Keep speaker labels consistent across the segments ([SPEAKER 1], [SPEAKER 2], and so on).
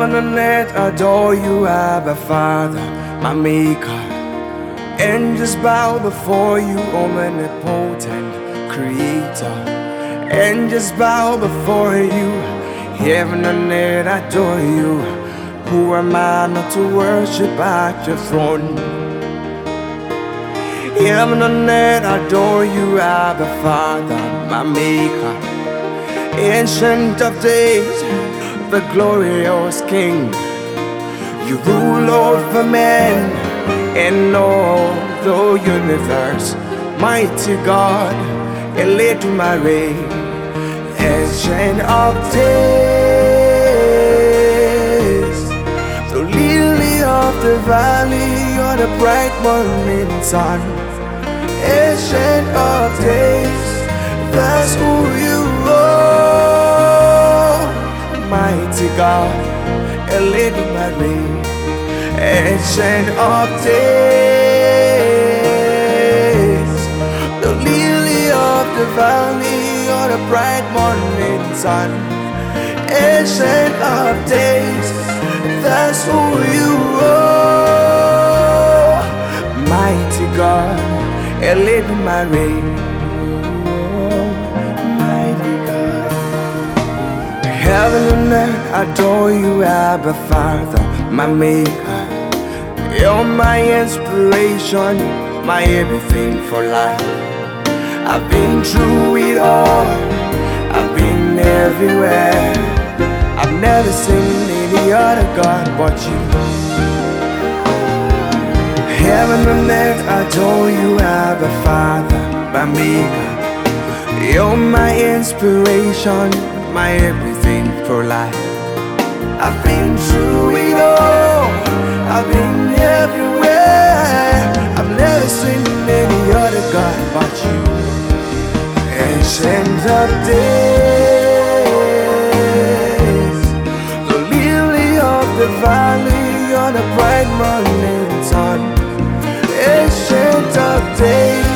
[SPEAKER 1] Earth adore you, Abba Father, my Maker. Angels bow before you, omnipotent Creator. Angels bow before you, heaven and earth adore you. Who am I not to worship at your throne? Heaven and earth adore you, Abba Father, my Maker. Ancient of days, the glorious King. You rule over men and all the universe. Mighty God, Eledumare, Ancient of days. The lily of the valley, you're the bright morning sun. Ancient of days, that's who you Mighty God, Eledumare, Ancient of days, the lily of the valley, you're the bright morning sun. Ancient of days, that's who you are. Mighty God, Eledumare, mighty Heaven and earth I adore you, Abba Father, my Maker. You're my inspiration, my everything for life. I've been through it all, I've been everywhere. I've never seen any other God but you. Heaven and earth adore you, Abba Father, my Maker. You're my inspiration, my everything for life. I've been through it all, I've been everywhere. I've never seen any other God but you. And Ancient of days, the lily of the valley, you're the bright morning sun. Ancient of days,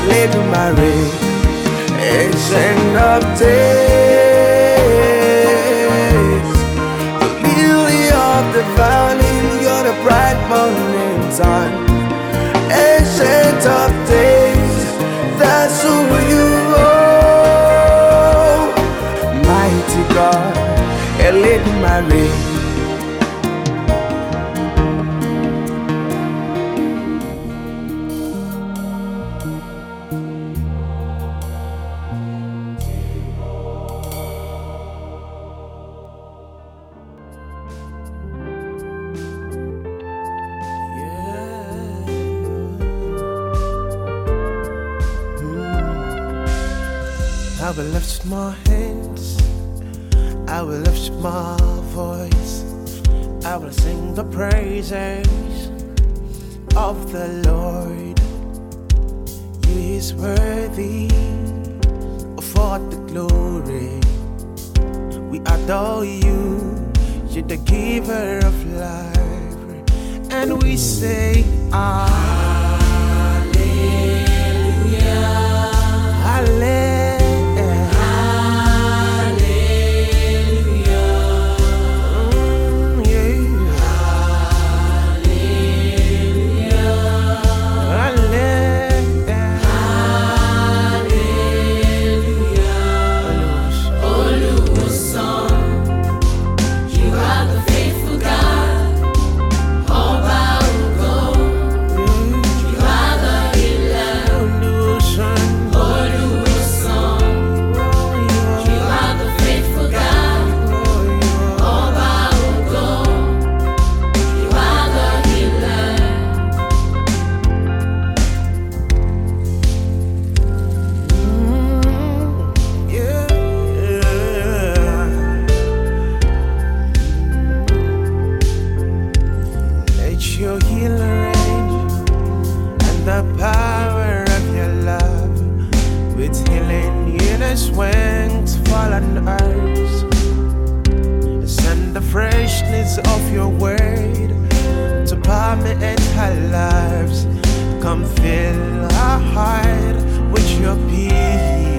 [SPEAKER 1] Eledumare, Ancient of days, the lily of the valley, you're the bright morning sun. Ancient of days, that's who you are. Mighty God, Eledumare.
[SPEAKER 2] I will lift my hands, I will lift my voice, I will sing the praises of the Lord. He is worthy of all the glory. We adore you, you're the giver of life, and we say,
[SPEAKER 3] You our lives. Come fill our heart with your peace.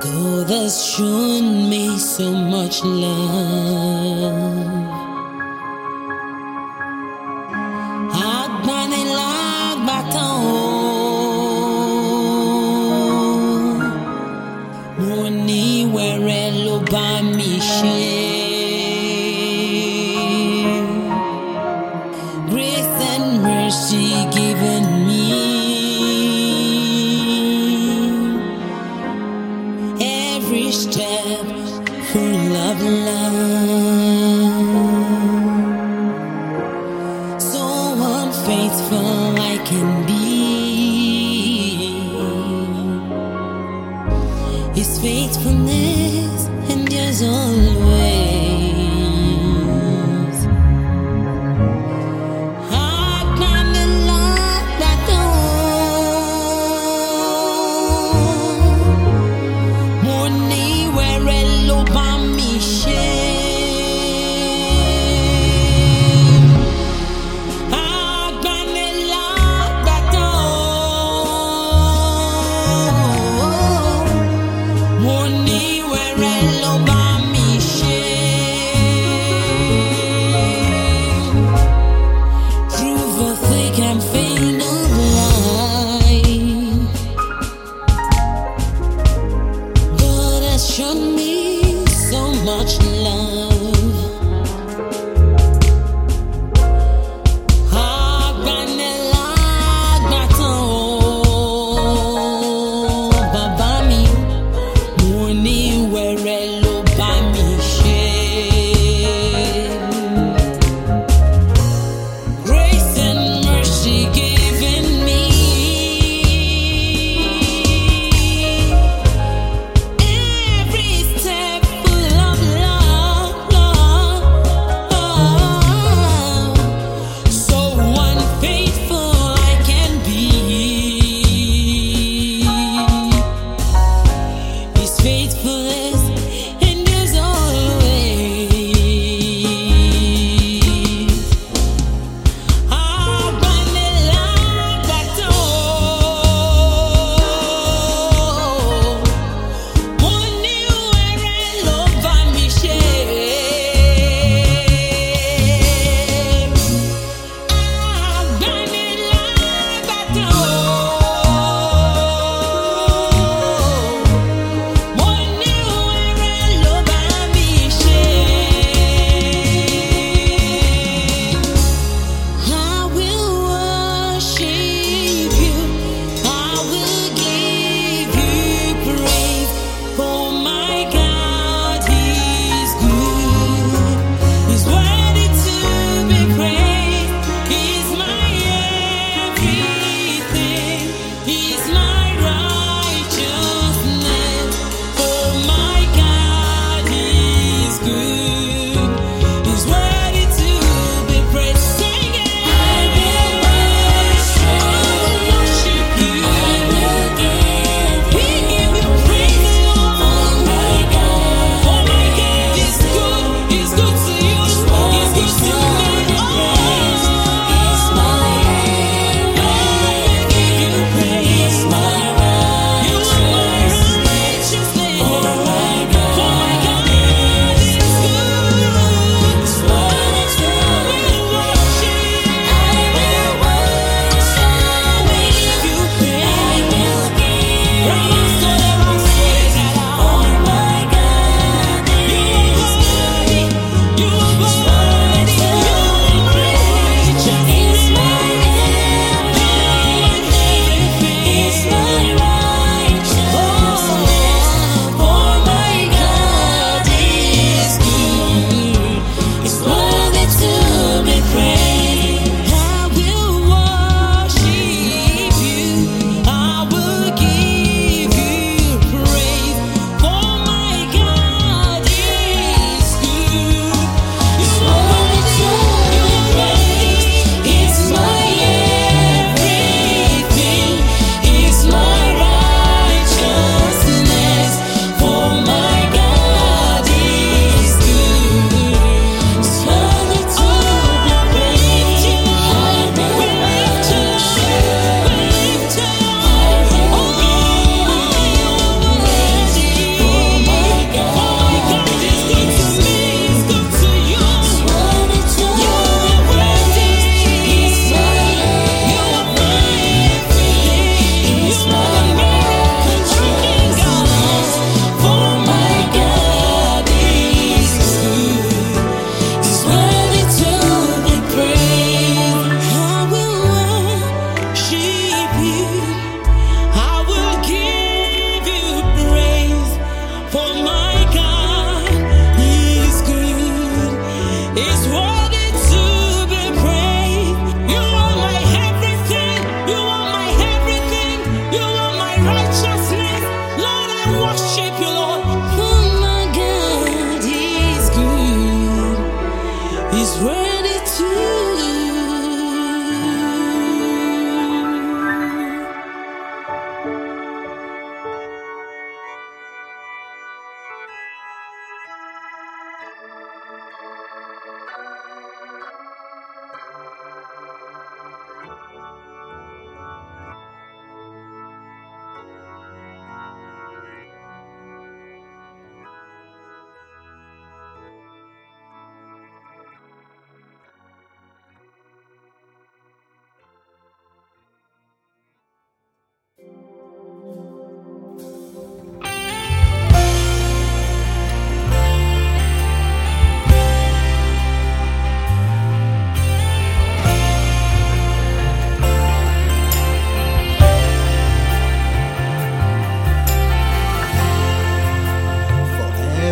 [SPEAKER 3] God has shown me so much love.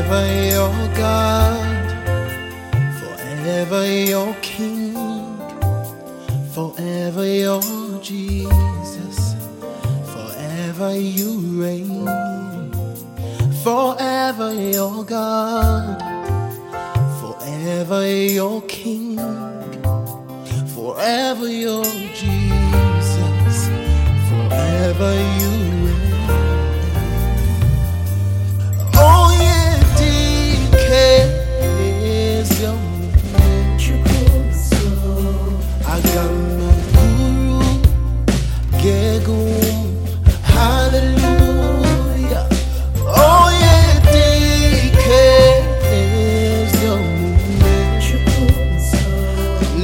[SPEAKER 3] forever
[SPEAKER 2] your God, forever your King, forever your Jesus, forever you reign, forever your God, forever your King, forever your Jesus, forever you.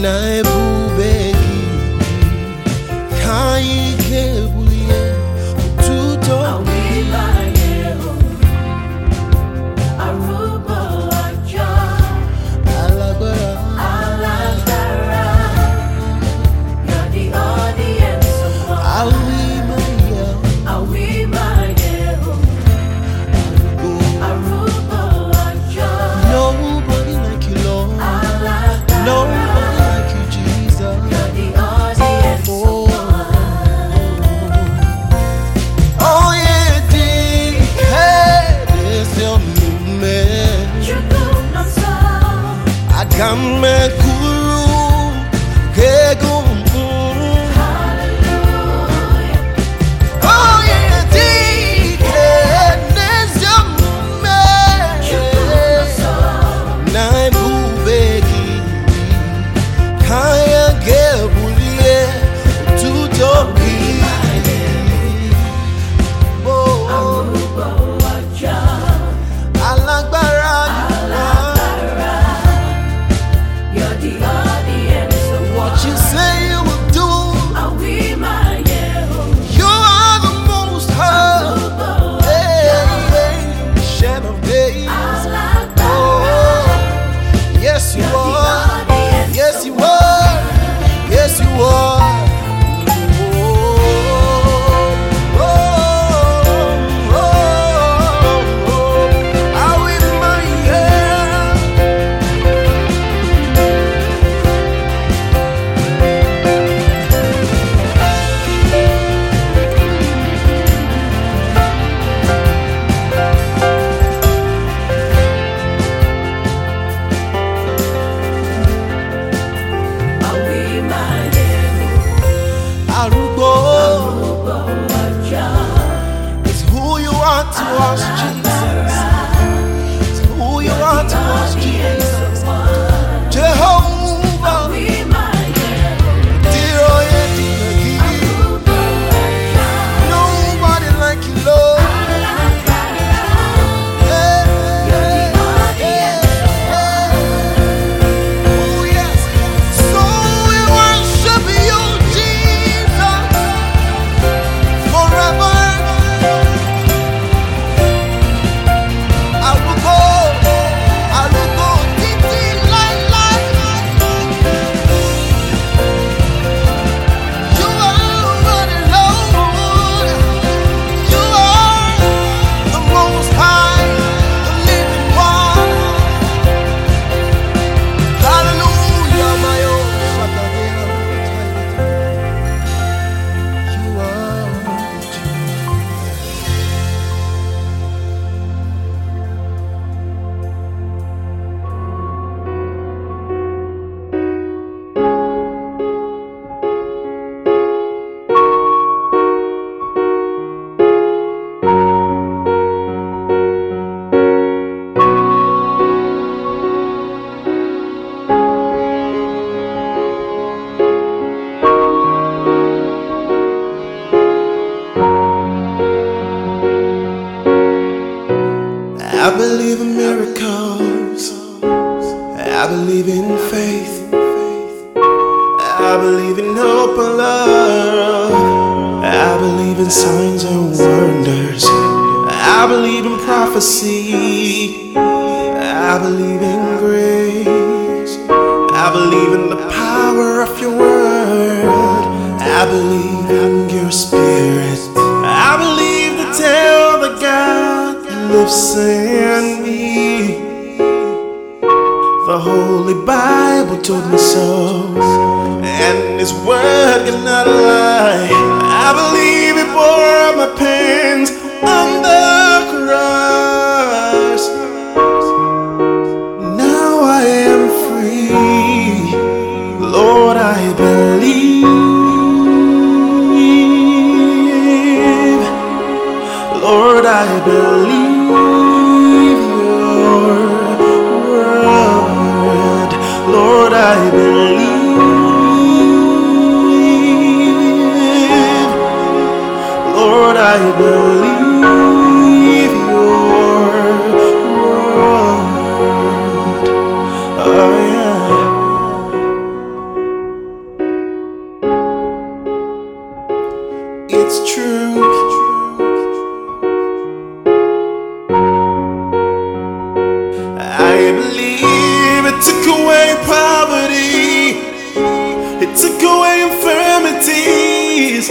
[SPEAKER 2] naye bubeki kayi His word cannot lie. I believe it bore my pain. I believe your word. I am. It's true. I believe it took away poverty. It took away infirmities.